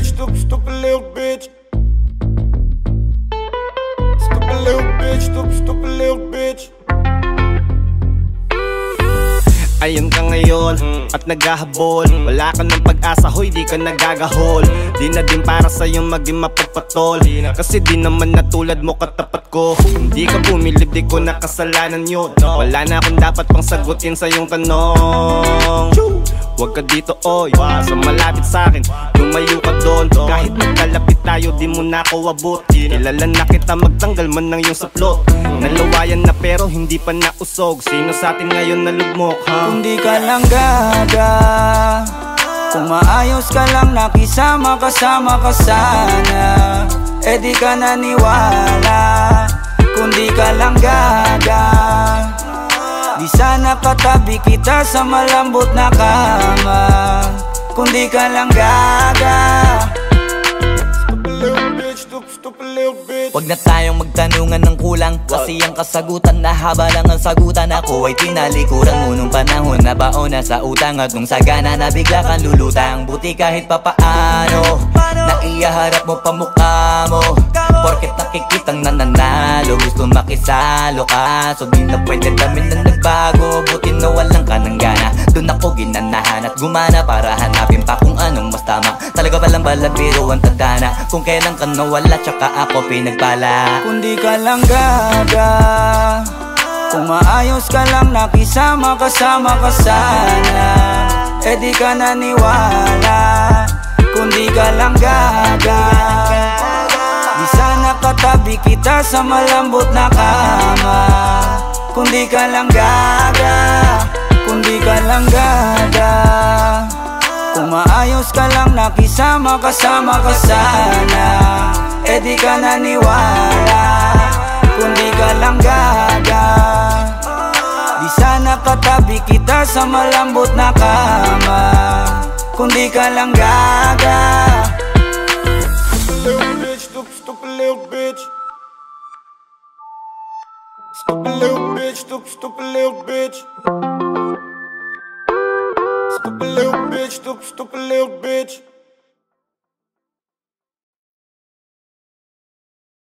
bitch, stupid, stupid little bitch. Stupid little bitch, stupid, stupid little bitch. Ayun ka ngayon at naghahabol. Wala ka ng pag-asa, hoy di ka nagagahol. Di na din para sa'yo maging mapagpatol. Kasi di naman natulad mo katapat ko. Hindi ka bumilib, di ko nakasalanan yun. Wala na akong dapat pang sagutin sa iyong tanong. Huwag ka dito, oy. Sa malapit sa'kin, lumayo ka doon. Kahit magkalapit tayo, di mo na ako abot Kilala na kita, magtanggal man ng iyong saplot. Nalawayan na pero hindi pa nausog. Sino sa atin ngayon nalugmok, ha? Kung di ka lang gaga Kung maayos ka lang nakisama kasama ka sana. Eh di ka naniwala. Kung di ka lang gaga Di sana katabi kita sa malambot na kama Kung di ka lang gaga bitch, stupid, stupid little bitch. Huwag na tayong magtanungan ng kulang. Kasi ang kasagutan na haba lang ang sagutan. Ako ay tinalikuran mo nung panahon na baona sa utang At nung sagana na bigla kang lulutang. Buti kahit papaano Naiyaharap mo pa mukha mo. Porket nakikitang nananalo Gusto makisalo ka. So di na pwede dami na nagbago. Buti na walang ka ng gana. Doon ako ginanahan at gumana Para hanapin pa kung anong mas tama. Talaga palang balabiro ang tadhana. Kung kailan ka nawala tsaka ako pinagpala. Kung di ka lang gaga. Kung maayos ka lang nakisama kasama ka sana. Eh di ka naniwala. Kung di ka lang gaga. Di sana katabi kita sa malambot na kama. Kung di ka lang gaga. Kung di ka lang gaga. Kung maayos ka lang nakisama kasama ka sana Eh di ka naniwala Kung di ka lang gaga Di sana katabi kita sa malambot na kama Kung di ka lang gaga little bitch, stupid, little bitch. Stupid little bitch, stupid, little bitch. Stupid little bitch, stupid little bitch.